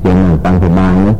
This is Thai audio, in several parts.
เพียงนั่งตังสบายนะ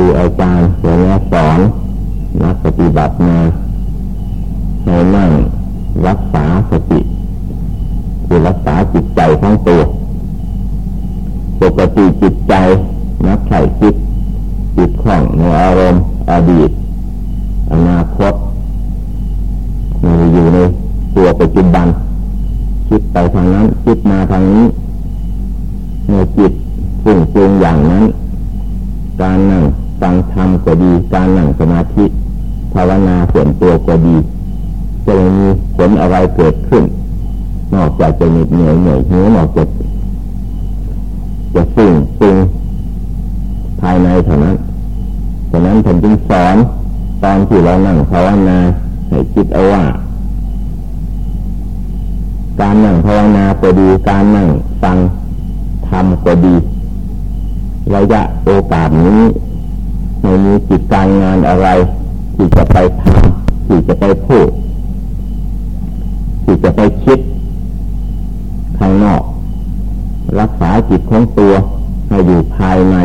คืออาจารย์เสนสอนนักปฏิบัติมาให้นั่งรักษาสติคือรักษาจิตใจของตัวปกติจิตใจนักใส่จิตจิตของในอารมณ์อดีต อนาคตมันอยู่ในตัวปัจจุบันคิดไปทางนั้นคิดมาทางนี้เมื่อจิตฟุ้งฟุ้งอย่างนั้น การนั่ง ฟังธรรมก็ดี การนั่งสมาธิภาวนาส่วนตัวก็ดีจะมีผลอะไรเกิดขึ้น นอกจากจะเหน็ดเหนื่อยเหนื่อยหิวนอกจากจะฟุ้งฟุ้งภายในเท่านั้นฉะนั้นผมจึงสอนตอนที่เรานั่งภาวนาให้คิดเอาว่า การนั่งภาวนาก็ดี การนั่งฟังทำก็ดี ระยะโอกาสนี้ ไม่มีจิตการงานอะไร ที่จะไปทำที่จะไปพูดที่จะไปคิดข้างนอก รักษาจิตของตัวให้อยู่ภายใน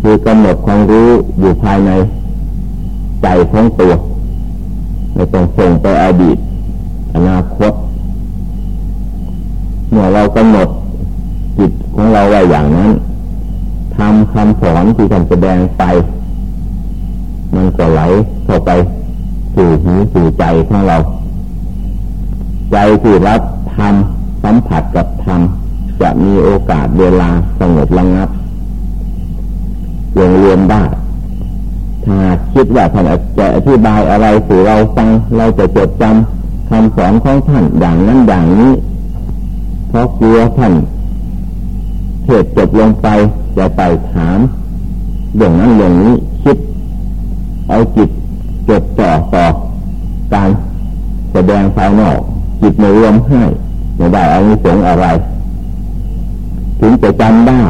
คือกำหนดความรู้อยู่ภายใน ใจของตัวไม่ต้องส่งไปอดีต อนาคตเมื่อเรากำหนดจิตของเราไว้อย่างนั้น ทำคำสอนที่ท่านแสดงไป มันก็ไหลเข้าไปสู่หูสู่ใจของเรา ใจที่รับทำสัมผัสกับธรรมจะมีโอกาสเวลาสงบระงับรวมรวมได้ถ้าคิดว่าท่านจะอธิบายอะไรสู่เราฟังเราจะจดจำคำสอนของท่านอย่างนั้นอย่างนี้ เพราะกลัวท่านเทศจบลงไป จะไปถามอย่างนั้นอย่างนี้คิด เอาจิตจดจ่อต่อการแสดงภายนอก จิตไม่รวมให้ไม่ได้เอานิสงอะไร ถึงจะจำได้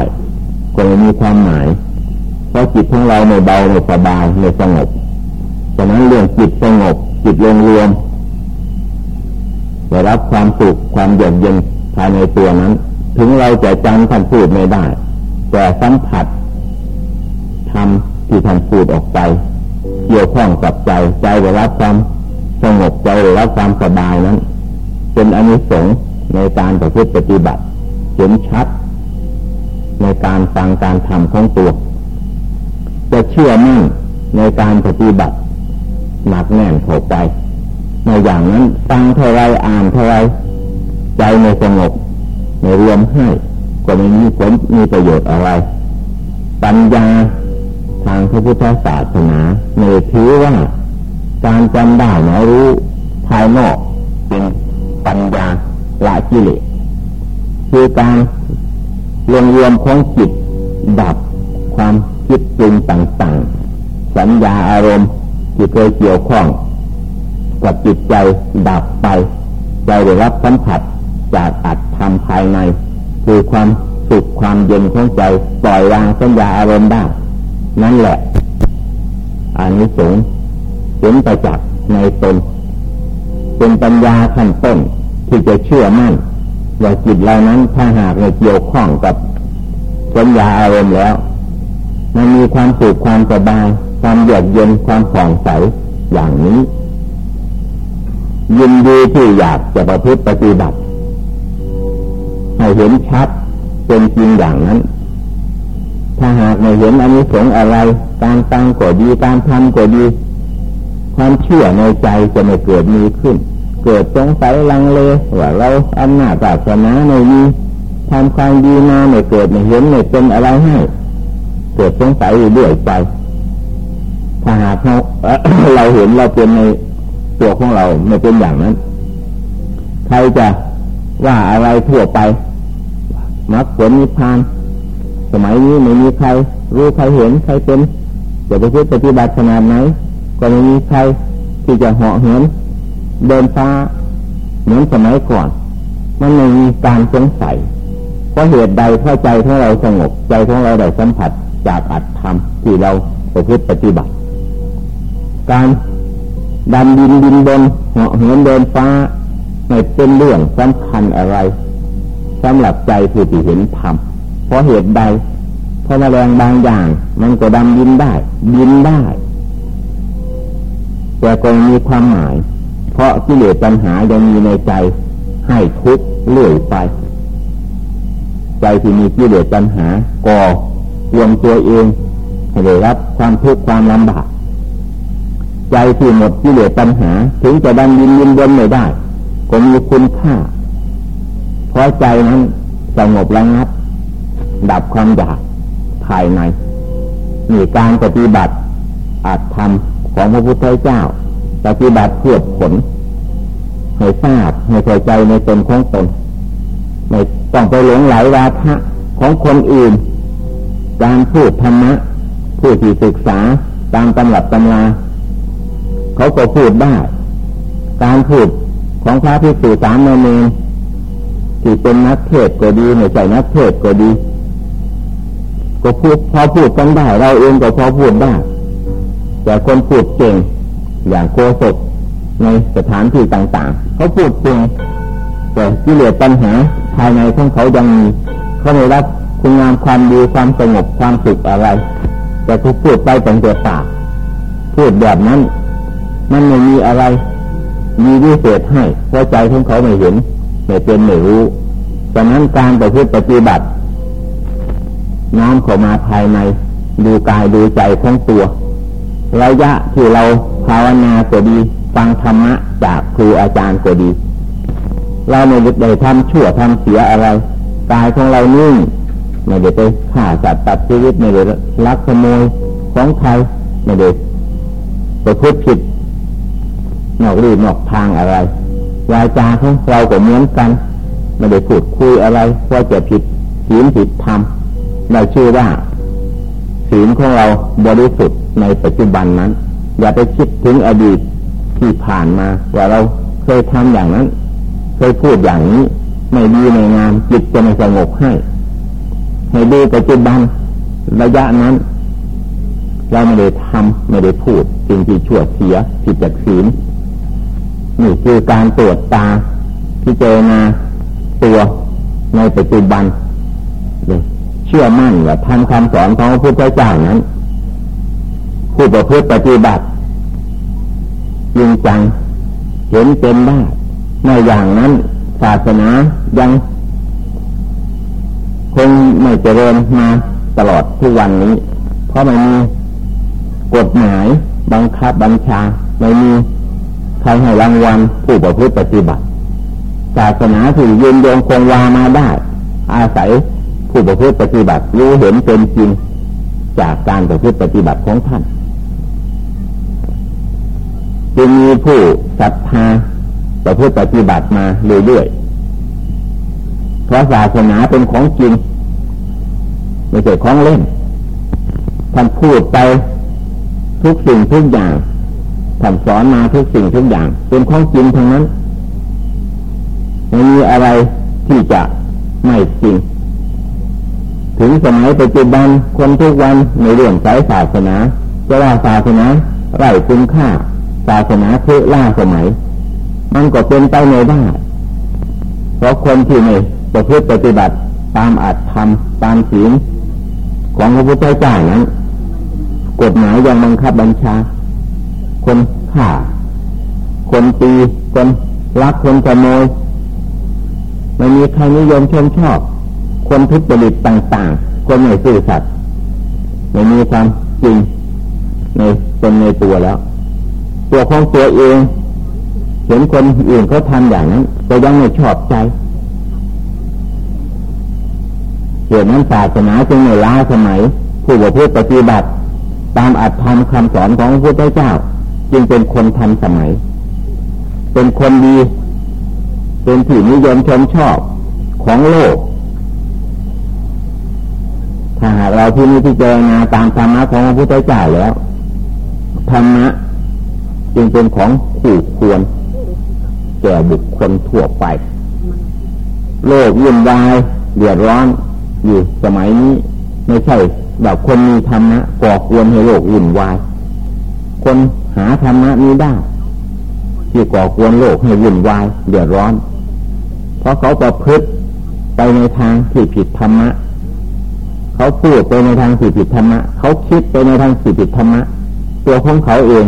ก็ไม่มีความหมายเพราะจิตของเราไม่เบาไม่สบายไม่สงบฉะนั้นเรื่องจิตสงบ จิตรวมรวมได้รับความสุขความเยือกเย็นภายในตัวนั้น ถึงเราจะจำท่านพูดไม่ได้ แต่สัมผัสทำที่ท่านพูดออกไป เกี่ยวข้องกับใจใจได้รับความสงบใจได้รับความสบายนั้น เป็นอนิสงส์ในการประพฤติปฏิบัติเห็นชัด ในการฟังการทำของตัว จะเชื่อมั่นในการปฏิบัติหนักแน่นเข้าไปในอย่างนั้นฟังเท่าไรอ่านเท่าไรใจไม่สงบไม่รวมให้ ก็ไม่มีผลมีประโยชน์อะไร ปัญญาทางพระพุทธศาสนาเนถือว่าการจำได้หมรู้ภายนอกเป็นปัญญาละกิเลสคือการรวมรวมของจิตดับความคิดปรุงต่างๆ สัญญาอารมณ์ที่เคยเกี่ยวข้อง กับจิตใจดับไปใจได้รับสัมผัสจากอัตธรรมภายใน คือความสุขความเย็นของใจปล่อยวางสัญญาอารมณ์ได้ นั่นแหละอันนี้สงเห็นไปจากในตนเป็นปัญญาขั้นต้นที่จะเชื่อมั่นว่าจิตเรานั้นถ้าหากเกี่ยวข้องกับสัญญาอารมณ์แล้ว มันมีความสุขความสบายความเยือกเย็นความผ่องใสอย่างนี้ ยินดีที่อยากจะประพฤติปฏิบัติ ให้เห็นชัดเป็นจริงอย่างนั้น ถ้าหากไม่เห็นอันนี้สงอะไร การตั้งก็ดีการทำก็ดี ความเชื่อในใจจะไม่เกิดมีขึ้น เกิดสงสัยลังเลว่าเราอำนาจศาสนาในนี้ทำความดีมาไม่เกิดไม่เห็นไม่เป็นอะไรให้เกิดสงสัยอยู่ด้วยใจถ้าหากเราเราเห็นเราเป็นในตัวของเราไม่เป็นอย่างนั้น ใครจะว่าอะไรทั่วไป มรรคผลนิพพาน สมัยนี้ไม่มีใคร รู้ใครเห็นใครเป็นจะไปพูดปฏิบัติขนาดไหน ก็ไม่มีใครที่จะเหาะเหินเดินฟ้าเหมือนสมัยก่อน มันไม่มีการสงสัยเพราะเหตุใดเพราใจของเราสงบใจของเราได้สัมผัสจากอัตธรรมที่เราไปพูดปฏิบัติ การดันดินดินบนเหาะเหินเดินฟ้าไม่เป็นเรื่องสำคัญอะไร สำหรับใจผู้ที่เห็นธรรมเพราะเหตุใด เพราะแมลงบางอย่าง มันก็ดำดินได้ดินได้ แต่ก็มีความหมาย เพราะกิเลสปัญหายังมีในใจให้ทุกข์เรื่อยไป ใจที่มีกิเลสปัญหาก่อรวมตัวเองให้ได้รับความทุกข์ความลำบากใจที่หมดกิเลสปัญหา ถึงจะดันยินยินบนไม่ได้ ก็มีคุณค่า พราะใจนั้นสงบระงับ ดับความอยากภายในมีการปฏิบัติอาจทำของพระพุทธเจ้า ปฏิบัติเพื่อผลให้ทราบให้ใส่ใจในตนของตนไม่ต้องไปหลงไหลวาทะของคนอื่น การพูดธรรมะผู้ที่ศึกษาตามตำรับตำราเขาก็พูดได้ การพูดของพระพิสุสามเณร ที่เป็นนักเทศก็ดีไม่ใช่นักเทศก็ดี ก็พูดพอพูดกันได้เราเองก็พอพูดได้แต่คนพูดเก่ง อย่างโกศกในสถานที่ต่าง ๆ เขาพูดเก่งแต่กิเลสปัญหาภายในของเขายังมีเขาไม่รับคุณงามความดีความสงบความสุขอะไร แต่เขาพูดไปแต่ตัวปากพูดแบบนั้น มันไม่มีอะไร มีวิเศษให้เพราะใจของเขาไม่เห็น ไม่เป็นไม่รู้ฉะนั้นการประพฤติปฏิบัติน้อมเข้ามาภายในดูกายดูใจของตัว ระยะที่เราภาวนาก็ดี ฟังธรรมะจากครูอาจารย์ก็ดี เราไม่ได้ทำชั่วทำเสียอะไรกายของเรานิ่งไม่ได้ไปฆ่าสัตว์ตัดชีวิตไม่ได้ลักขโมยของใครไม่ได้ไปพูดผิดนอกรีนอกทางอะไร วาจาของเราก็เหมือนกันไม่ได้พูดคุยอะไรว่าจะผิดศีลผิดธรรมเราชื่อว่าศีลของเราบริสุทธิ์ในปัจจุบันนั้น อย่าไปคิดถึงอดีตที่ผ่านมาว่าเราเคยทำอย่างนั้น เคยพูดอย่างนี้ไม่ดีในงานจิตจะไม่สงบให้ให้ดูปัจจุบันระยะนั้น เราไม่ได้ทำไม่ได้พูดสิ่งที่ชั่วเสียผิดจากศีล นี่คือการตรวจตาพิจารณาตัวในปัจจุบันเชื่อมั่นว่าทำคำสอนของพระพุทธเจ้านั้นผู้ประพฤติปฏิบัติจริงจังเห็นเป็นได้ในอย่างนั้นศาสนายังคงไม่เจริญมาตลอดทุกวันนี้ เพราะไมันมีกฎหมายบังคับบัญชาไม่มี ใครให้รางวัลผู้ประพฤติปฏิบัติศาสนาที่ยืนยงคงวามาได้ อาศัยผู้ประพฤติปฏิบัติรู้เห็นเป็นจริงจากการประพฤติปฏิบัติของท่านจึงมีผู้ศรัทธาประพฤติปฏิบัติมาเรื่อยๆเพราะศาสนาเป็นของจริงไม่ใช่ของเล่นท่านพูดไปทุกสิ่งทุกอย่าง ท่านสอนมาทุกสิ่งทุกอย่าง เป็นของจริงทั้งนั้นไม่มีอะไรที่จะไม่จริง ถึงสมัยปัจจุบันคนทุกวันในเรื่องสายศาสนาจะว่าศาสนาไร้คุณค่า ศาสนาเพื่อล่าสมัย มันก็เป็นไปไม่ได้เพราะคนที่ไม่ประพฤติปฏิบัติตามอัตธรรมตามศีลของพระพุทธเจ้านั้นกฎหมายยังบังคับบัญชา คนฆ่า คนตีคนรักคนขโมยไม่มีใครนิยมชมชอบ คนทุจริตต่าง ๆ คนไม่ซื่อสัตย์ไม่มีความจริงในตนในตัวแล้ว ตัวของตัวเอง เห็นคนอื่นเขาทำอย่างนั้นก็ยังไม่ชอบใจเหตุนั้นศาสนาจึงไม่ล้าสมัยผู้ประพฤติปฏิบัติ ตามอัตธรรมคำสอนของพระพุทธเจ้า จึงเป็นคนทันสมัย เป็นคนดี เป็นที่นิยมชมชอบของโลก ถ้าหากเราที่นี้ที่เจรณาตามธรรมะของพระพุทธเจ้าแล้วธรรมะจึงเป็นของขู่ควร แก่บุคคลทั่วไป โลกวุ่นวายเดือดร้อนอยู่สมัยนี้ไม่ใช่แบบคนมีธรรมะก่อควรให้โลกวุ่นวาย คน หาธรรมะนี้ได้ ที่ก่อควรโลกให้วุ่นวายเดือดร้อน เพราะเขาประพฤติไปในทางที่ผิดธรรมะ เขาพูดไปในทางที่ผิดธรรมะ เขาคิดไปในทางที่ผิดธรรมะ ตัวของเขาเอง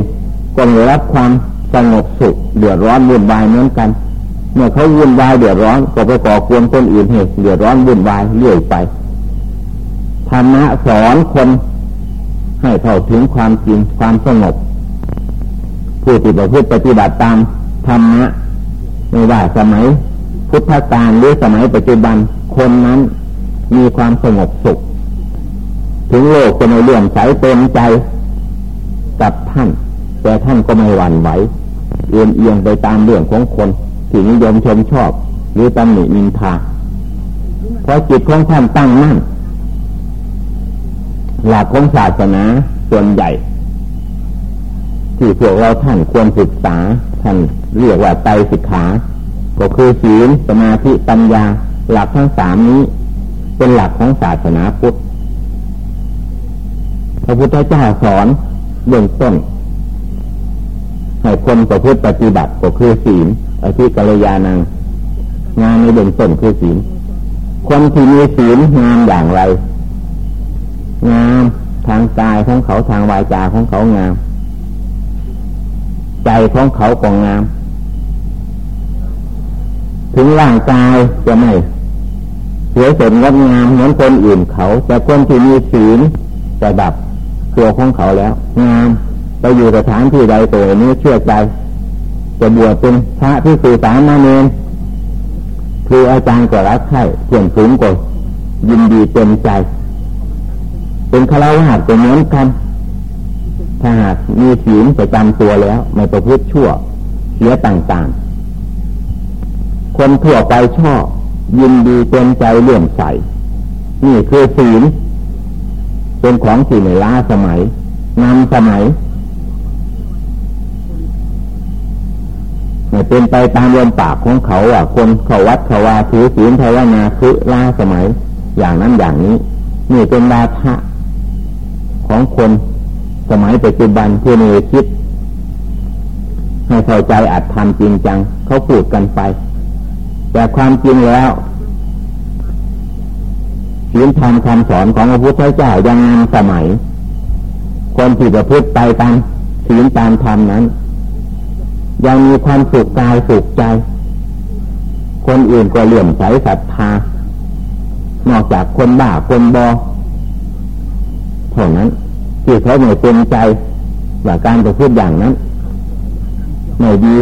ก็ได้รับความสงบสุขเดือดร้อนวุ่นวายเหมือนกัน เมื่อเขาวุ่นวายเดือดร้อนก็ไปก่อควรคนอื่นเหตุเดือดร้อนวุ่นวายเรื่อยไปธรรมะสอนคนให้เข้าถึงความจริงความสงบ ผู้ที่ประพฤติปฏิบัติตามธรรมะไม่ว่าสมัยพุทธกาลหรือสมัยปัจจุบันคนนั้นมีความสงบสุข ถึงโลกจะไม่เลื่อมใสเต็มใจกับท่าน แต่ท่านก็ไม่หวั่นไหวเอียงเอียงไปตามเรื่องของคนที่นิยมชมชอบ หรือตำหนินินทาเพราะจิตของท่านตั้งมั่นหลักของศาสนาส่วนใหญ่ ที่พวกเราท่านควรศึกษาท่านเรียกว่าไตสิกขา ก็คือศีลสมาธิปัญญา หลักทั้งสามนี้ เป็นหลักของศาสนาพุทธพระพุทธเจ้าสอนเบื้องต้นให้คนประพฤติปฏิบัติก็คือศีลอธิกัลยาณังงานในเบื้องต้นคือศีลคนที่มีศีลงานอย่างไร งามทางกายของเขาทางวาจาของเขางาม ใจของเขาก็งาม ถึงร่างกายจะไม่สวยสดงดงามเหมือนคนอื่นเขา แต่คนที่มีศีลจะดับตัวของเขาแล้ว งามไปอยู่สถานที่ใดตัวนี้เชื่อใจจะบวชเป็นพระที่สื่อสารมาเนนคืออาจารย์ก็รักใคร่เพื่อนฝูงก็ยินดีเต็มใจ เป็นคารวะเป็นเหมือนกัน ถ้าหากมีศีลประจำตัวแล้ว ไม่ประพฤติชั่วเสียต่างๆ คนทั่วไปชอบ ยินดีเต็มใจเลื่อมใส นี่คือศีล เป็นของที่ในล้าสมัยนำสมัยไม่เป็นไปตามลมปากของเขาอะ คนเขาวัดเขาวาถือศีลภาวนาคือล้าสมัย อย่างนั้นอย่างนี้ นี่เป็นราชะของคน สมัยปัจจุบันที่ในคิด ให้เข้าใจอัดทำจริงจัง เขาพูดกันไป แต่ความจริงแล้วศีลธรรมคำสอนของพระพุทธเจ้ายังงามสมัย คนที่ประพฤติไปตามศีลตามธรรมนั้น ยังมีความสุขกายสุขใจ คนอื่นก็เลื่อมใสศรัทธานอกจากคนบ้าคนบอเท่านั้น ที่เขาไม่เต็มใจว่าการประพฤติอย่างนั้นไม่ดี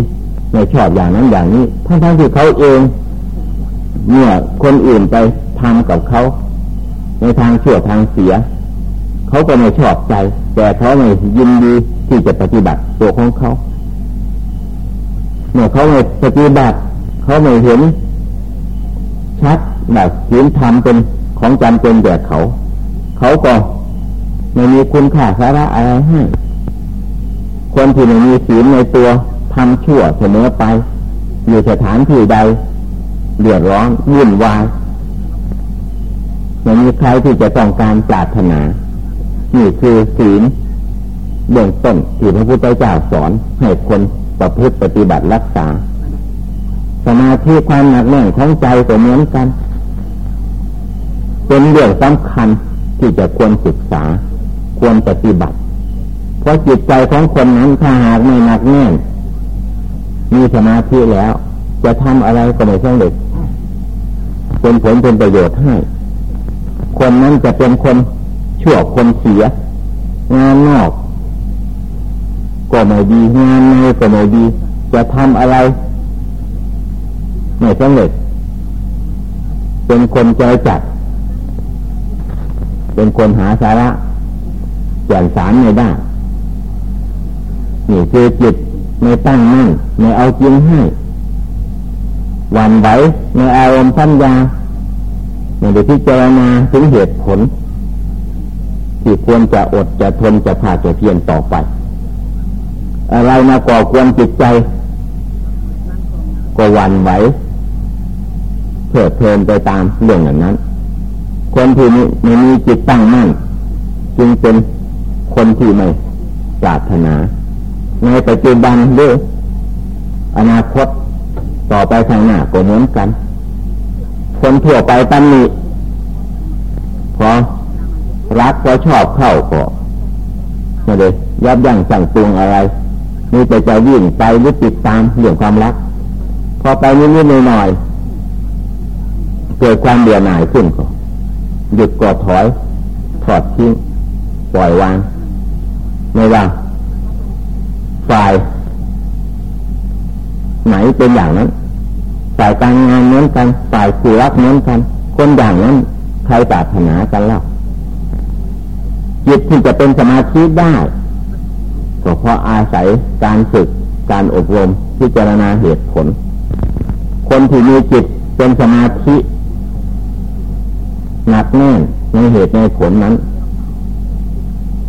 ไม่ชอบอย่างนั้นอย่างนี้ทั้งทั้งที่เขาเองเมื่อคนอื่นไปทำกับเขาในทางเชื่อทางเสีย เขาก็ไม่ชอบใจ แต่เขาไม่ยินดีที่จะปฏิบัติตัวของเขาเมื่อเขาไม่ปฏิบัติเขาไม่เห็นชัดแบบศีลธรรมเป็นของจำเป็นแก่เขา เขาก็ ไม่มีคุณค่าสาระอะไรให้คนที่ไม่มีศีลในตัวทำชั่วเสมอไป อยู่สถานที่ใดเดือดร้อนวุ่นวายไม่มีใครที่จะต้องการปรารถนานี่คือศีลเบื้องต้นที่พระพุทธเจ้าสอนให้คนประพฤติปฏิบัติรักษา สมาธิความหนักแน่นของใจก็เหมือนกัน เป็นเรื่องสำคัญที่จะควรศึกษา ควรปฏิบัติ เพราะจิตใจของคนนั้นถ้าหากไม่หนักแน่น มีสมาธิแล้ว จะทำอะไรก็ไม่สำเร็จเป็นผลเป็นประโยชน์ให้ คนนั้นจะเป็นคนชั่วคนเสีย งานนอก ก็ไม่ดีงานในก็ไม่ดี จะทำอะไรไม่สำเร็จ เป็นคนใจจัด เป็นคนหาสาระ แก่นสารไม่ได้ นี่คือจิตไม่ตั้งมั่นไม่เอาจริงให้วันไหวในอารมณ์สัญญาไม่ได้พิจารณาถึงเหตุผล ที่ควรจะอดจะทนจะผ่าจะเพียรต่อไป อะไรมาก่อกวนจิตใจ ก็วันไหวเพื่อเพลินไปตามเรื่องอย่างนั้น คนที่ไม่มีจิตตั้งมั่นจึงเป็น คนที่ไม่ปรารถนา ในปัจจุบันหรืออนาคตต่อไปทางหน้าก็เหมือนกัน คนทั่วไปตั้นนี้พอรักก็ชอบเข้าก็ไม่ได้ยับยั้งสั่งปรุงอะไรมีแต่จะวิ่งไปหรือติดตามเรื่องความรัก พอไปนิดๆหน่อยๆเกิดความเบื่อหน่ายขึ้นก็หยุดกอดถอยถอดทิ้งปล่อยวาง ไม่ว่าฝ่ายไหนเป็นอย่างนั้นฝ่ายการงานเหมือนกันฝ่ายผู้รักเหมือนกัน คนอย่างนั้นใครปรารถนากันเล่าจิตที่จะเป็นสมาธิได้ก็เพราะอาศัยการฝึกการอบรมพิจารณาเหตุผล คนที่มีจิตเป็นสมาธิหนักแน่นในเหตุในผลนั้น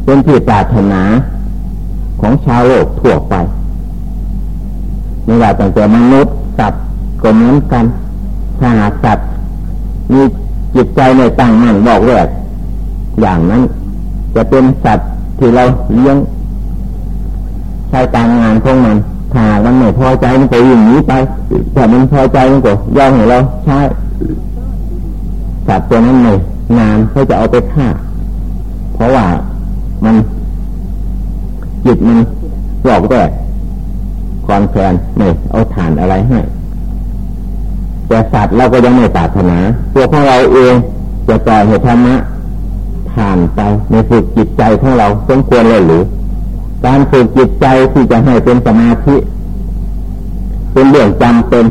เป็นที่ปรารถนาของชาวโลกทั่วไปไม่ว่าตั้งแต่มนุษย์สัตว์ก็เหมือนกันถ้าหากสัตว์มีจิตใจในตั้งมั่นบอกแรกอย่างนั้น จะเป็นสัตว์ที่เราเลี้ยงใช้การงานของมันถ้ามันไม่พอใจมันก็ยิ่งหนีไปถ้ามันพอใจมันก็ย่อมให้เราใช้สัตว์ตัวนั้นไม่งานเขาจะเอาไปฆ่า เพราะว่า มันจิตมันบอกแรกคอนแฟนไม่เอาฐานอะไรให้แต่สัตว์เราก็ยังไม่ปรารถนาตัวของเราเองจะปล่อยให้ธรรมะผ่านไปในฝึกจิตใจของเราสมควรเลยหรือ การฝึกจิตใจที่จะให้เป็นสมาธิ เป็นเรื่องจำเป็น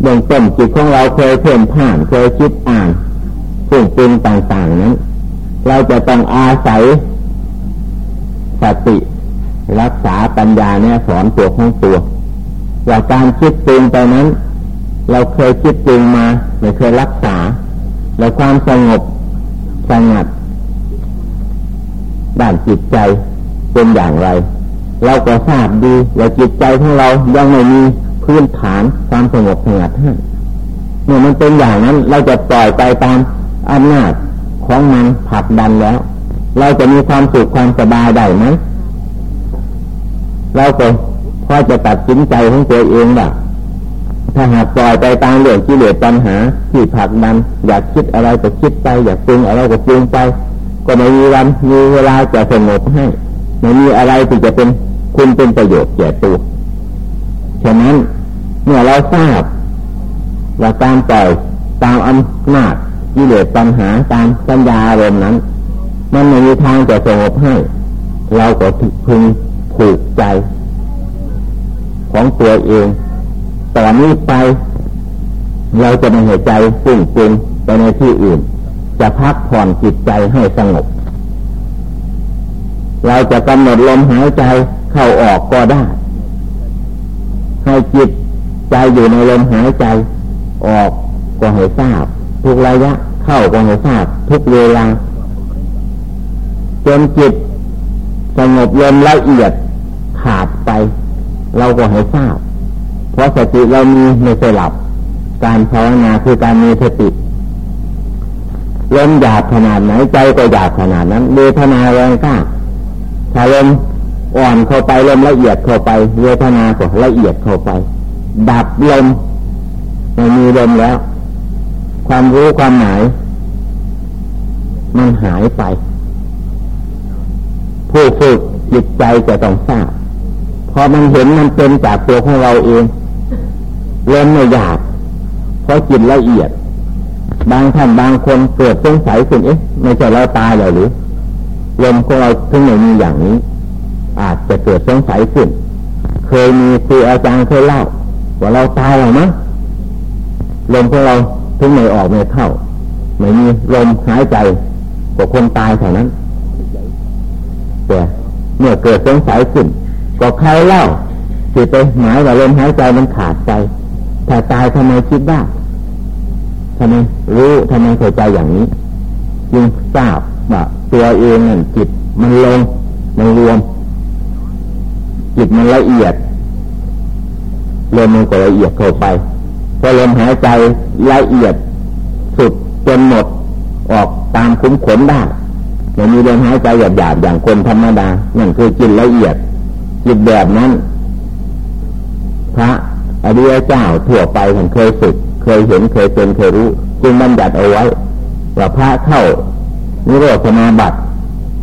เรื่องต้นจิตของเราเคยเพ่นผ่านเคยคิดอ่านสิ่งเป็นต่างๆนั้น เราจะต้องอาศัย สติรักษาปัญญาเนี่ยสอนตัวของตัวว่าการคิดปรุงไปนั้น เราเคยคิดปรุงมาไม่เคยรักษา แล้วความสงบสงัดด้านจิตใจเป็นอย่างไร เราก็ทราบดีว่าจิตใจของเรายังไม่มีพื้นฐานความสงบสงัดเมื่อมันเป็นอย่างนั้น เราจะปล่อยไปตามอำนาจของมันผลักดันแล้ว เราจะมีความสุขความสบายได้ไหมเราก็พอจะตัดสินใจของตัวเองว่าถ้าหากปล่อยไปตามเรื่องกิเลสปัญหาที่ผักดัน อยากคิดอะไรก็คิดไป อยากปรุงอะไรก็ปรุงไป ก็ไม่มีวันมีเวลาจะสงบให้ไม่มีอะไรที่จะเป็นคุณเป็นประโยชน์แก่ตัวฉะนั้นเมื่อเราทราบว่าการปล่อยตามอำนาจกิเลสปัญหาตามสัญญาอารมณ์นั้น มันไม่มีทางจะสงบให้ เราก็พึงผูกใจ ของตัวเองตอนนี้ไป เราจะไม่เหตุใจฟุ้งฟุ้งไปในที่อื่น จะพักผ่อนจิตใจให้สงบ เราจะกำหนดลมหายใจเข้าออกก็ได้ ให้จิตใจอยู่ในลมหายใจ ออกก็ให้ทราบ ทุกระยะเข้าก็ให้ทราบ ทุกเวลา จนจิตสงบลมละเอียดขาดไป เราก็ให้ทราบ เพราะสติเรามีไม่ใช่หลับ การภาวนาคือการมีสติลมหยาบขนาดไหนใจก็หยาบขนาดนั้นเวทนาแรงกล้าถ้าลมอ่อนเข้าไปลมละเอียดเข้าไปเวทนาก็ละเอียดเข้าไป ดับลมไม่มีลมแล้ว ความรู้ความหมาย มันหายไป ผู้ฝึกจิตใจจะต้องทราบพอมันเห็นมันเป็นจากตัวของเราเองเริ่มไม่อยากเพราะจิตละเอียด บางท่านบางคนเกิดสงสัยขึ้นเอ๊ะไม่ใช่เราตายหรือลมของเราถึงไม่มีอย่างนี้ อาจจะเกิดสงสัยขึ้น เคยมีครูอาจารย์เคยเล่าว่าเราตายหรือมั้งลมของเราถึงไม่ออกไม่เข้าไม่มีลมหายใจกว่าคนตายเท่านั้น แต่เมื่อเกิดสงสัยขึ้นก็ใครเล่าสิตไปหมายว่าลมหายใจมันขาดใจถ้าตายทำไมคิดได้ทำไมรู้ทำไมเข้าใจอย่างนี้จึงทราบว่าตัวเองนั่นจิตมันลงมันรวม จิตมันละเอียดลมมันก็ละเอียดเข้าไปพอลมหายใจละเอียดสุดจนหมดออกตามคุ้มขนได้ ไม่มีลมหายใจหยาบๆอย่างคนธรรมดานั่นคือจิตละเอียด จิตแบบนั้น พระอริยเจ้าทั่วไปท่านเคยฝึก เคยเห็นเคยเป็นเคยรู้ จึงบัญญัติเอาไว้ ว่าพระเข้านิโรธสมาบัติ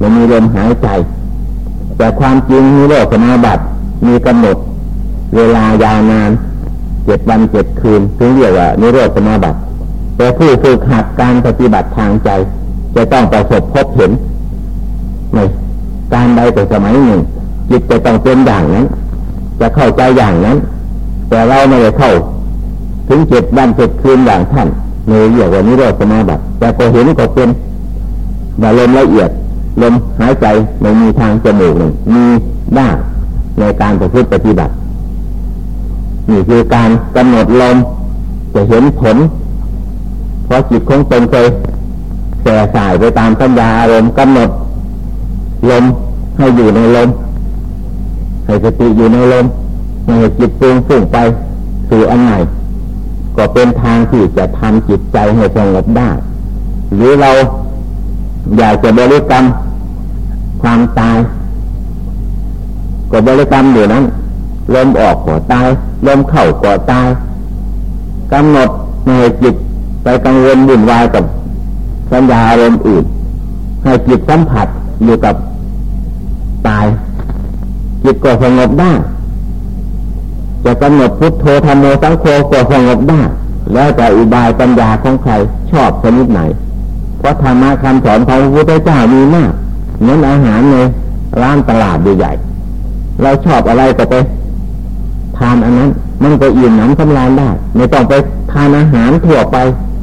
มันมีลมหายใจ แต่ความจริงนิโรธสมาบัติมีกำหนด เวลายาวนานเจ็ดวันเจ็ดคืนถึงเรียกว่านิโรธสมาบัติแต่ผู้ฝึกหัดการปฏิบัติทางใจ จะต้องประสบพบเห็นในการใดแต่สมัยหนึ่งจิตจะต้องเป็นอย่างนั้น จะเข้าใจอย่างนั้น แต่เราไม่ได้เข้า ถึงเจ็ดวันเจ็ดคืนอย่างท่านในเรียกว่านิโรธสมาบัติแต่พอเห็นก็เป็นว่าลมละเอียดลมหายใจไม่มีทางจมูกหนึ่งมีได้ในการประพฤติปฏิบัตินี่คือการกำหนดลมจะเห็นผล เพราะจิตของตนเคย แส่สายไปตามสัญญาอารมณ์กำหนดลมให้อยู่ในลมให้สติอยู่ในลมไม่ให้จิตปรุงฟุ้งไปสู่อันไหนก็เป็นทางที่จะทำจิตใจให้สงบได้ หรือเราอยากจะบริกรรมความตาย ก็บริกรรมอยู่นั้นลมออกก็ตายลมเข้าก็ตายกำหนดในจิตไปกังวลบุ่นวายกับ สัญญาอารมณ์อื่น ให้จิตสัมผัสอยู่กับตาย จิตก็สงบได้จะกำหนดพุทโธธรรมโมสังโฆก็สงบได้แล้วแต่อุบายปัญญาของใครชอบชนิดไหน เพราะธรรมะคำสอนของพระพุทธเจ้ามีมากเหมือนอาหารในร้านตลาดใหญ่ๆเราชอบอะไรก็ไปทานอันนั้น มันก็อิ่มหนำสำราญได้ ไม่ต้องไปทานอาหารทั่วไป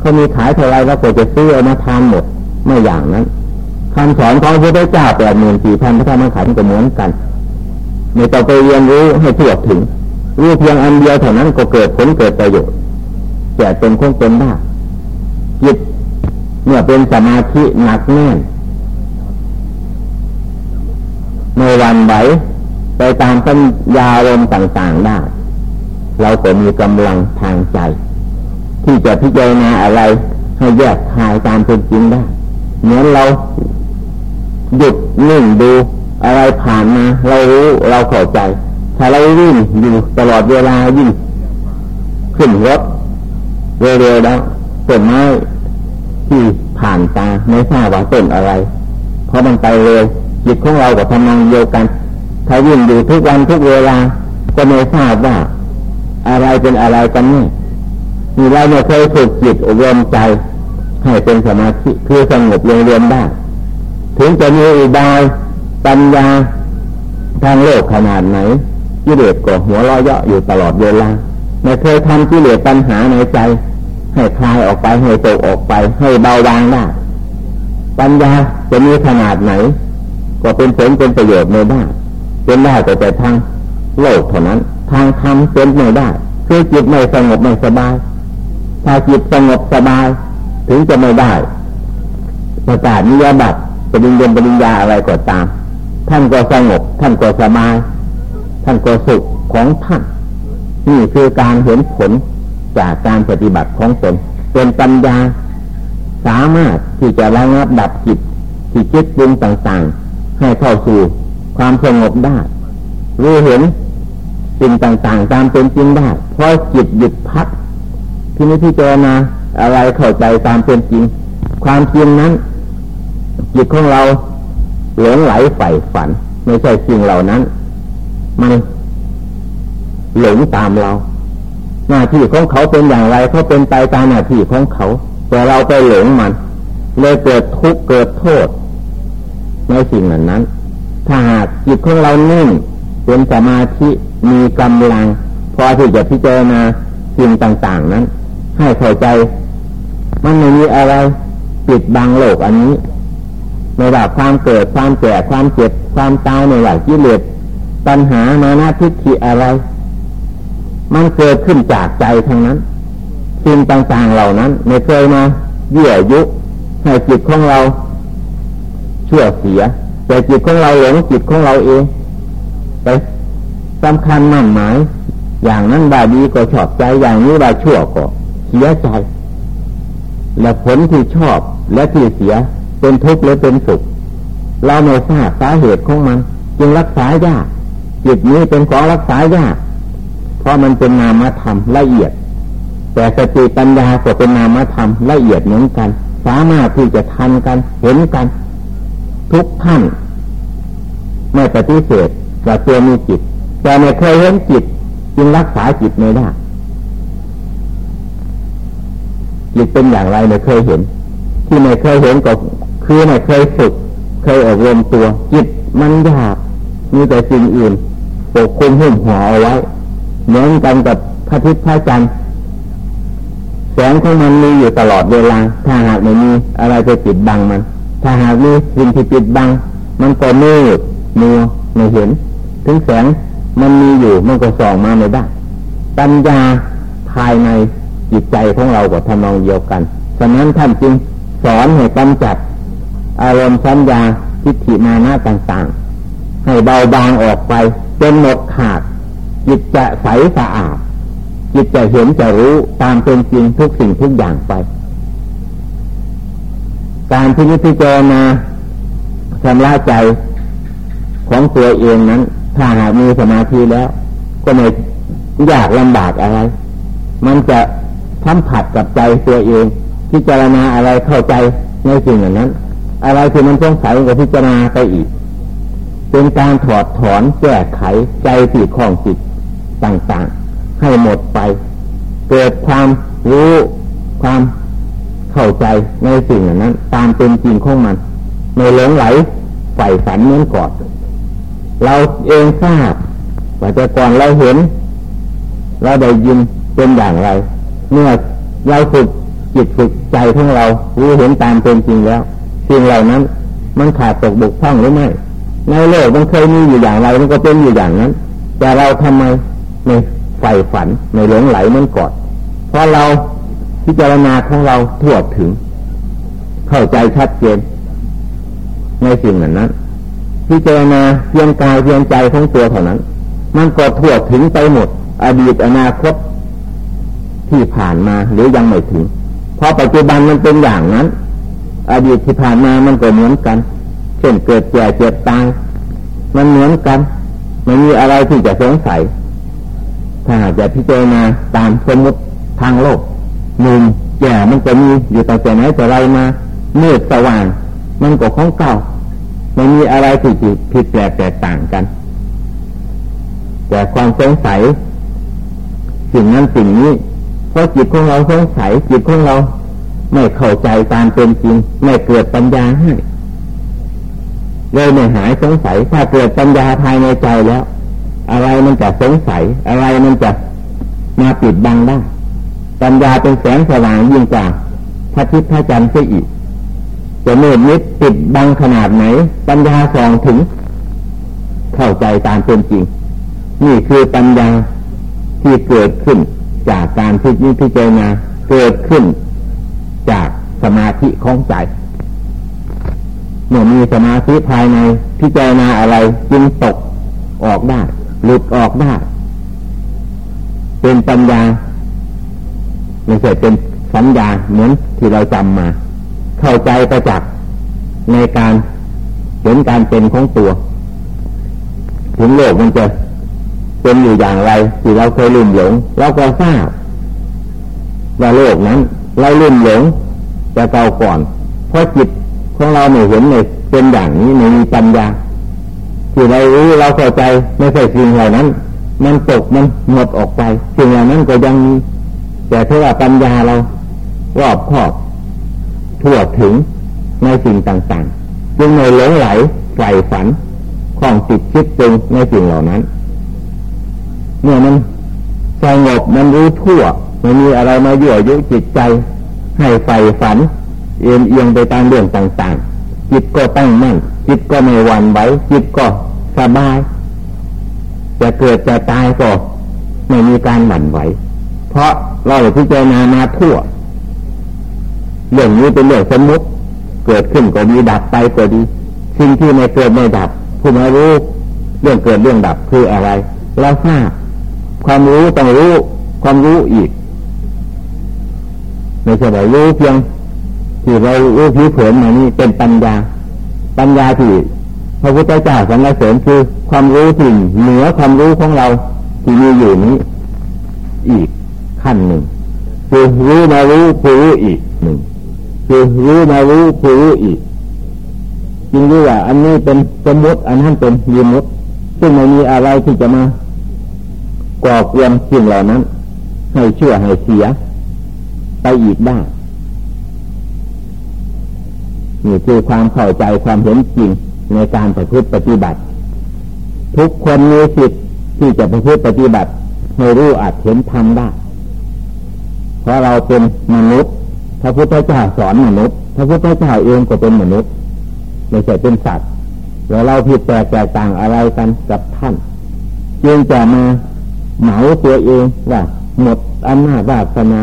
เขามีขายเท่าไรแล้วก็จะซื้อเอามาทานหมดไม่อย่างนั้นคำสอนของพระพุทธเจ้าแปดหมื่นสี่พันพระธรรมขันธ์ก็เหมือนกันไม่ต้อไปเรียนรู้ให้ทั่วถึงรู้เพียงอันเดียวเท่านั้นก็เกิดผลเกิดประโยชน์แก่ตนคงตนได้จิตเมื่อเป็นสมาธิหนักแน่นในวันไหวไปตามสัญญาลมต่างๆได้ เราก็มีกำลังทางใจ ที่จะพิจารณาอะไร ให้แยกทายตามเป็นจริงได้เหมือนเราหยุดนิ่งดูอะไรผ่านมา เรารู้เราเข้าใจ ถ้าเราวิ่งอยู่ตลอดเวลาวิ่งขึ้นรถเร็วๆแล้วต้นไม้ที่ผ่านตาไม่ทราบว่าต้นอะไร เพราะมันไปเร็วจิตของเรากับทำงานเดียวกัน ถ้าวิ่งอยู่ทุกวันทุกเวลา ก็ไม่ทราบว่า อะไรเป็นอะไรกันนี่ มีเราไม่เคยฝึกจิตอบรมใจให้เป็นสมาธิเพื่อสงบเรียนได้ ถึงจะมีอุบายปัญญาทางโลกขนาดไหนกิเลสก็หัวเราะเยาะอยู่ตลอดเวลาไม่เคยทำกิเลสปัญหาในใจ ให้คลายออกไปให้ตกออกไป ให้เบาบางได้ปัญญาจะมีขนาดไหน ก็เป็นผลเป็นประโยชน์ไม่ได้เป็นได้แต่แต่ทางโลกเท่านั้น ทางธรรมเป็นไม่ได้ คือจิตไม่สงบไม่สบาย ถ้าจิตสงบสบาย ถึงจะไม่ได้ประกาศนิยบัตรปริญญาปริญญาอะไรก็ตาม ท่านก็สงบ ท่านก็สบาย ท่านก็สุขของท่านนี่คือการเห็นผลจากการปฏิบัติของตนเป็นปัญญา สามารถที่จะระงับดับจิตที่คิดปรุงต่างๆ ให้เข้าสู่ความสงบได้รู้เห็นสิ่งต่างๆ ตามเป็นจริงได้เพราะจิตหยุดพัก ที่นี้ที่เจอมาอะไรเข้าใจตามเป็นจริง ความจริงนั้น จิตของเราหลงไหลใฝ่ฝัน ไม่ใช่สิ่งเหล่านั้น มันหลงตามเรา หน้าที่ของเขาเป็นอย่างไรเขาเป็นไปตามหน้าที่ของเขาแต่เราไปหลงมันเลยเกิดทุกข์เกิดโทษในสิ่งนั้นนั้น ถ้าหากจิตของเรานิ่งเป็นสมาธิมีกำลัง พอที่จะพิจารณาสิ่งต่าง ๆ นั้น ให้เข้าใจ มันไม่มีอะไรปิดบังโลกอันนี้ ไม่ว่าความเกิดความแก่ความเจ็บความตายในหลากิเลสปัญหามานาทิฏฐิอะไร มันเกิดขึ้นจากใจทั้งนั้นสิ่งต่างๆเหล่านั้น ไม่เคยมาเยื่อยุให้จิตของเราชั่วเสีย แต่จิตของเราหลงจิตของเราเองไปสำคัญมั่นหมาย อย่างนั้นบาดีก็ชอบใจอย่างนี้บาชั่วก็ สียใจ และผลที่ชอบและที่เสียเป็นทุกข์หรือเป็นสุข เราไม่ทราบสาเหตุของมัน จึงรักษายากจิตนี้เป็นของรักษายากเพราะมันเป็นนามธรรมละเอียด แต่สติปัญญาก็เป็นนามธรรมละเอียดเหมือนกัน สามารถที่จะทันกันเห็นกัน ทุกท่านไม่ปฏิเสธกับตัวมีจิตแต่ไม่เคยเห็นจิต จึงรักษาจิตไม่ได้ จิตเป็นอย่างไรไม่เคยเห็น ที่ไม่เคยเห็นก็คือไม่เคยฝึก เคยอบรมตัว จิตมันยากมีแต่สิ่งอื่นปกคลุมหุ่มห่อเอาไว้เหมือนกันกับพระทิศพระจันทร์แสงของมันมีอยู่ตลอดเวลา ถ้าหากไม่มีอะไรไปปิดบังมัน ถ้าหากมีสิ่งที่ปิดบัง มันก็มืดมัวไม่เห็น ถึงแสงมันมีอยู่มันก็ส่องมาไม่ได้ ปัญญาภายใน จิตใจของเราก็ทำนองเดียวกันฉะนั้นท่านจึงสอนให้กำจัด อารมณ์สัญญาทิฏฐิมานะต่างๆ ให้เบาบางออกไปจนหมดขาด จิตจะใสสะอาด จิตจะเห็นจะรู้ตามเป็นจริงทุกสิ่งทุกอย่างไป การที่พิจารณาชำระใจของตัวเองนั้น ถ้าหากมีสมาธิแล้ว ก็ไม่ยากลำบากอะไร มันจะ ทำผัดกับใจตัวเองพิจารณาอะไรเข้าใจในสิ่งนั้น อะไรที่มันสงสัยก็พิจารณาไปอีก เป็นการถอดถอนแก้ไขใจที่คล้องจิตต่างๆ ให้หมดไป เกิดความรู้ความเข้าใจในสิ่งนั้น ตามเป็นจริงของมันไม่หลงไหลใฝ่ฝันเหมือนก่อนเราเองทราบว่าแต่ก่อนเราเห็น เราได้ยินเป็นอย่างไร เมื่อเราฝึกจิตฝึกใจของเรารู้เห็นตามเป็นจริงแล้วสิ่งเหล่านั้น มันขาดตกบกพร่องหรือไม่ในโลกมันเคยมีอยู่อย่างไรมันก็เป็นอยู่อย่างนั้น แต่เราทำไมไม่ใฝ่ฝันไม่หลงไหลมันก่อนเพราะเราพิจารณาของเราทั่วถึง เข้าใจชัดเจนในสิ่งนั้นนั้นพิจารณาเพียงกายเพียงใจของตัวเท่านั้น มันก็ทั่วถึงไปหมด อดีตอนาคต ที่ผ่านมาหรือยังไม่ถึง เพราะปัจจุบันมันเป็นอย่างนั้น อดีตที่ผ่านมามันก็เหมือนกัน เช่นเกิดแก่เจ็บตายมันเหมือนกันไม่มีอะไรที่จะสงสัย ถ้าจะพิจารณาตามสมมติทางโลกหนุ่มแก่มันจะมีอยู่ตั้งแต่ไหนแต่ไรมามืดสว่าง มันก็ของเก่าไม่มีอะไรที่ผิดแปลกแตกต่างกัน แต่ความสงสัย สิ่งนั้นสิ่งนี้ ราะจิตของเราสงสัยจิตของเรา ไม่เข้าใจตามเป็นจริง ไม่เกิดปัญญาให้เลยไม่หายสงสัยถ้าเกิดปัญญาภายในใจแล้ว อะไรมันจะสงสัย อะไรมันจะมาปิดบังได้ปัญญาเป็นแสงสว่างยิ่งกว่าพระทิศพระจันทร์เสียอีกจะมืดมิดปิดบังขนาดไหน ปัญญาส่องถึง เข้าใจตามเป็นจริง นี่คือปัญญาที่เกิดขึ้น จากการพิจิตรเจนาเกิดขึ้นจากสมาธิของใจเมื่อมีสมาธิภายในพิจารณาอะไรจึงตกออกได้ หลุดออกได้ เป็นปัญญาไม่ใช่เป็นสัญญาเหมือนที่เราจำมา เข้าใจประจักษ์ในการเห็นการเป็นของตัว ถึงโลกมันจะ เป็นอยู่อย่างไรที่เราเคยลืมหลงเราก็ทราบว่าโลกนั้น เราลืมหลงจะเก่าก่อนเพราะจิตของเราไม่เห็นในเป็นอย่างนี้ไม่มีปัญญาที่เรารู้เราเข้าใจไม่ใช่สิ่งเหล่านั้น มันตกมันหมดออกไปสิ่งเหล่านั้นก็ยังมีแต่ถ้าว่าปัญญาเรารอบครอบทั่วถึงในสิ่งต่างๆ จึงไม่หลงไหลใฝ่ฝันของติดคิดจึงในสิ่งเหล่านั้น เมื่อมันสงบมันรู้ทั่วไม่มีอะไรมายั่วยุจิตใจ ให้ใฝ่ฝัน เอียงเอียงไปตามเรื่องต่างๆ จิตก็ตั้งมั่นจิตก็ไม่หวั่นไหวจิตก็สบาย จะเกิดจะตายก็ไม่มีการหวั่นไหว เพราะเราพิจารณามาทั่ว เรื่องนี้เป็นเรื่องสมมติเกิดขึ้นก็ดีดับไปก็ดี สิ่งที่ไม่เกิดไม่ดับผู้มารู้เรื่องเกิดเรื่องดับคืออะไร เราทราบ ความรู้ต้องรู้ความรู้อีกไม่ใช่ว่ารู้เพียงที่เรารู้ผิวเผินมานี่เป็นปัญญา ปัญญาที่พระพุทธเจ้าสรรเสริญคือความรู้ที่เหนือความรู้ของเราที่มีอยู่นี้ อีกขั้นหนึ่ง คือรู้มารู้ผู้รู้อีกหนึ่งคือรู้มารู้ผู้รู้อีกจริงด้วยว่าอันนี้เป็นสมมติอันนั้นเป็นยีมุตซึ่งไม่มีอะไรที่จะมา ก่อเกวนสิ่งเหล่านั้น ให้เชื่อให้เสีย ไปอีกได้นี่คือความเข้าใจความเห็นจริงในการประพฤติปฏิบัติ ทุกคนมีสิทธิ์ที่จะประพฤติปฏิบัติให้รู้อาจเห็นทำได้ เพราะเราเป็นมนุษย์พระพุทธเจ้าสอนมนุษย์พระพุทธเจ้าเองก็เป็นมนุษย์ไม่ใช่เป็นสัตว์แล้วเราผิดแตกแตกต่างอะไรกันกับท่าน จึงจะมา เหมาตัวเองว่าหมดอำนาจวาสนา